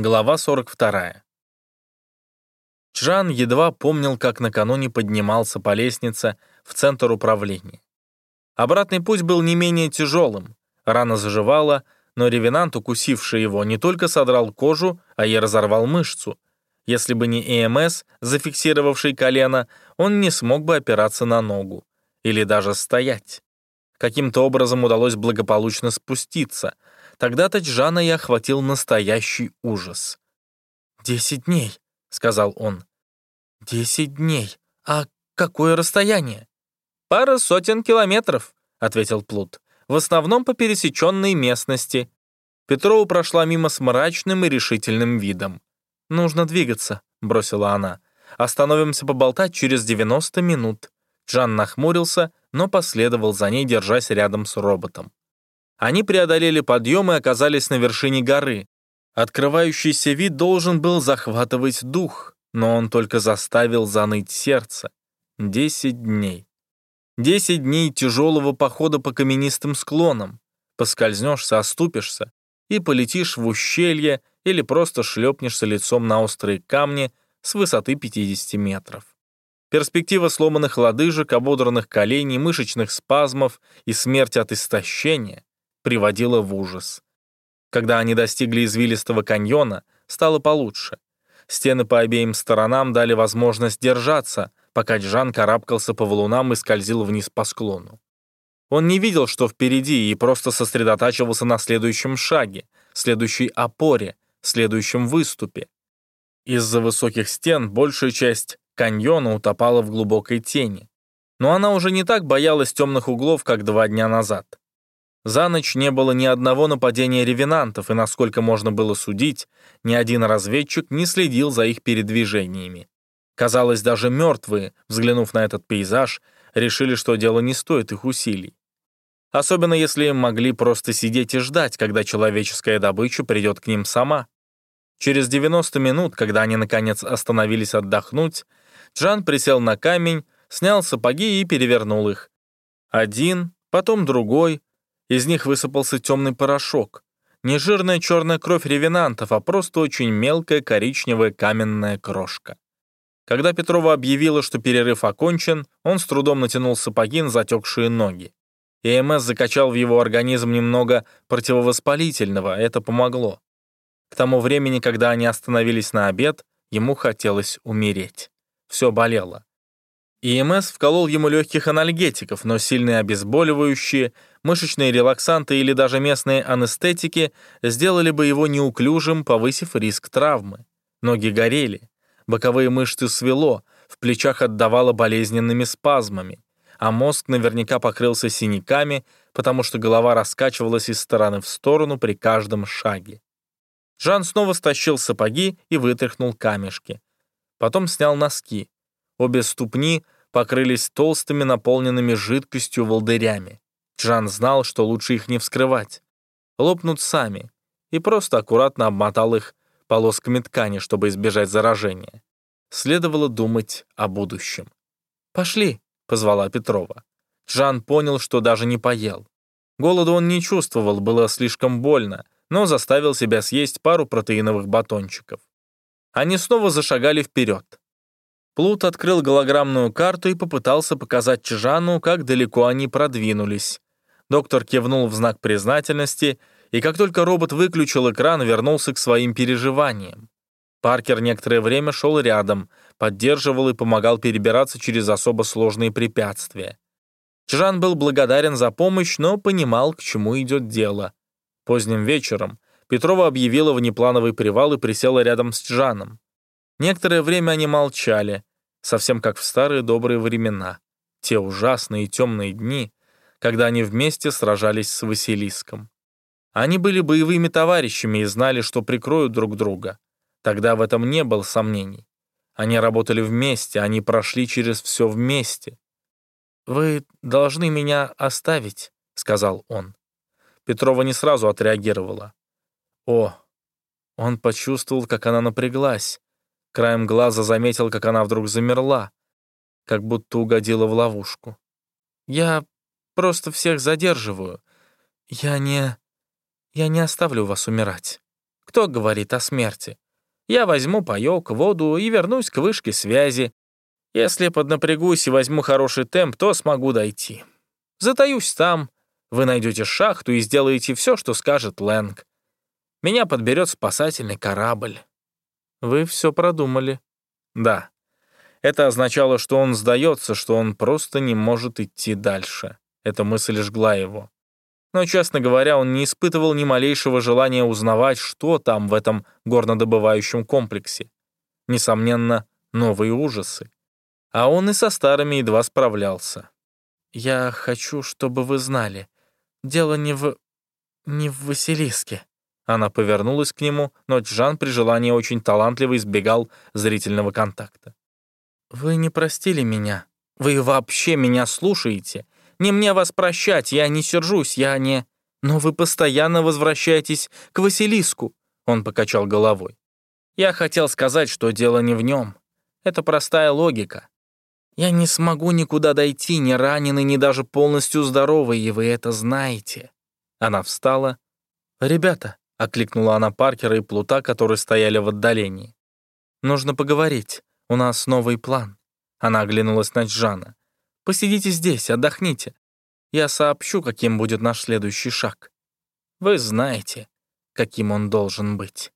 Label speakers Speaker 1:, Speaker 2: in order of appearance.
Speaker 1: Глава 42. Чжан едва помнил, как накануне поднимался по лестнице в центр управления. Обратный путь был не менее тяжелым. Рана заживала, но ревенант, укусивший его, не только содрал кожу, а и разорвал мышцу. Если бы не ЭМС, зафиксировавший колено, он не смог бы опираться на ногу. Или даже стоять. Каким-то образом удалось благополучно спуститься — Тогда-то Джана и охватил настоящий ужас. «Десять дней», — сказал он. «Десять дней. А какое расстояние?» «Пара сотен километров», — ответил Плут. «В основном по пересеченной местности». Петрова прошла мимо с мрачным и решительным видом. «Нужно двигаться», — бросила она. «Остановимся поболтать через 90 минут». Джан нахмурился, но последовал за ней, держась рядом с роботом. Они преодолели подъем и оказались на вершине горы. Открывающийся вид должен был захватывать дух, но он только заставил заныть сердце. Десять дней. Десять дней тяжелого похода по каменистым склонам. Поскользнешься, оступишься и полетишь в ущелье или просто шлепнешься лицом на острые камни с высоты 50 метров. Перспектива сломанных лодыжек, ободранных коленей, мышечных спазмов и смерти от истощения приводило в ужас. Когда они достигли извилистого каньона, стало получше. Стены по обеим сторонам дали возможность держаться, пока Джан карабкался по валунам и скользил вниз по склону. Он не видел, что впереди, и просто сосредотачивался на следующем шаге, следующей опоре, следующем выступе. Из-за высоких стен большая часть каньона утопала в глубокой тени. Но она уже не так боялась темных углов, как два дня назад. За ночь не было ни одного нападения ревенантов, и, насколько можно было судить, ни один разведчик не следил за их передвижениями. Казалось, даже мертвые, взглянув на этот пейзаж, решили, что дело не стоит их усилий. Особенно если могли просто сидеть и ждать, когда человеческая добыча придет к ним сама. Через 90 минут, когда они наконец остановились отдохнуть, Джан присел на камень, снял сапоги и перевернул их. Один, потом другой, из них высыпался темный порошок. Не жирная черная кровь ревенантов, а просто очень мелкая коричневая каменная крошка. Когда Петрова объявила, что перерыв окончен, он с трудом натянул сапоги на затекшие ноги. ЭМС закачал в его организм немного противовоспалительного, это помогло. К тому времени, когда они остановились на обед, ему хотелось умереть. Все болело. ИМС вколол ему легких анальгетиков, но сильные обезболивающие, мышечные релаксанты или даже местные анестетики сделали бы его неуклюжим, повысив риск травмы. Ноги горели, боковые мышцы свело, в плечах отдавало болезненными спазмами, а мозг наверняка покрылся синяками, потому что голова раскачивалась из стороны в сторону при каждом шаге. Жан снова стащил сапоги и вытряхнул камешки. Потом снял носки. Обе ступни покрылись толстыми, наполненными жидкостью волдырями. Джан знал, что лучше их не вскрывать. Лопнут сами, и просто аккуратно обмотал их полосками ткани, чтобы избежать заражения. Следовало думать о будущем. «Пошли», — позвала Петрова. Джан понял, что даже не поел. Голода он не чувствовал, было слишком больно, но заставил себя съесть пару протеиновых батончиков. Они снова зашагали вперед. Плут открыл голограммную карту и попытался показать Чжану, как далеко они продвинулись. Доктор кивнул в знак признательности, и как только робот выключил экран, вернулся к своим переживаниям. Паркер некоторое время шел рядом, поддерживал и помогал перебираться через особо сложные препятствия. Чжан был благодарен за помощь, но понимал, к чему идет дело. Поздним вечером Петрова объявила внеплановый привал и присела рядом с Чжаном. Некоторое время они молчали, совсем как в старые добрые времена, те ужасные и темные дни, когда они вместе сражались с Василиском. Они были боевыми товарищами и знали, что прикроют друг друга. Тогда в этом не было сомнений. Они работали вместе, они прошли через все вместе. «Вы должны меня оставить», — сказал он. Петрова не сразу отреагировала. О, он почувствовал, как она напряглась, Краем глаза заметил, как она вдруг замерла, как будто угодила в ловушку. «Я просто всех задерживаю. Я не... Я не оставлю вас умирать». Кто говорит о смерти? Я возьму паёк, воду и вернусь к вышке связи. Если поднапрягусь и возьму хороший темп, то смогу дойти. Затаюсь там, вы найдете шахту и сделаете все, что скажет Лэнг. Меня подберет спасательный корабль. Вы все продумали. Да. Это означало, что он сдается, что он просто не может идти дальше. Эта мысль жгла его. Но, честно говоря, он не испытывал ни малейшего желания узнавать, что там в этом горнодобывающем комплексе. Несомненно, новые ужасы. А он и со старыми едва справлялся. «Я хочу, чтобы вы знали, дело не в... не в Василиске». Она повернулась к нему, но Джан при желании очень талантливо избегал зрительного контакта. «Вы не простили меня. Вы вообще меня слушаете. Не мне вас прощать, я не сержусь, я не... Но вы постоянно возвращаетесь к Василиску», — он покачал головой. «Я хотел сказать, что дело не в нем. Это простая логика. Я не смогу никуда дойти, ни раненый, ни даже полностью здоровый, и вы это знаете». Она встала. «Ребята», — окликнула она Паркера и Плута, которые стояли в отдалении. «Нужно поговорить. У нас новый план». Она оглянулась на Джана. «Посидите здесь, отдохните. Я сообщу, каким будет наш следующий шаг. Вы знаете, каким он должен быть».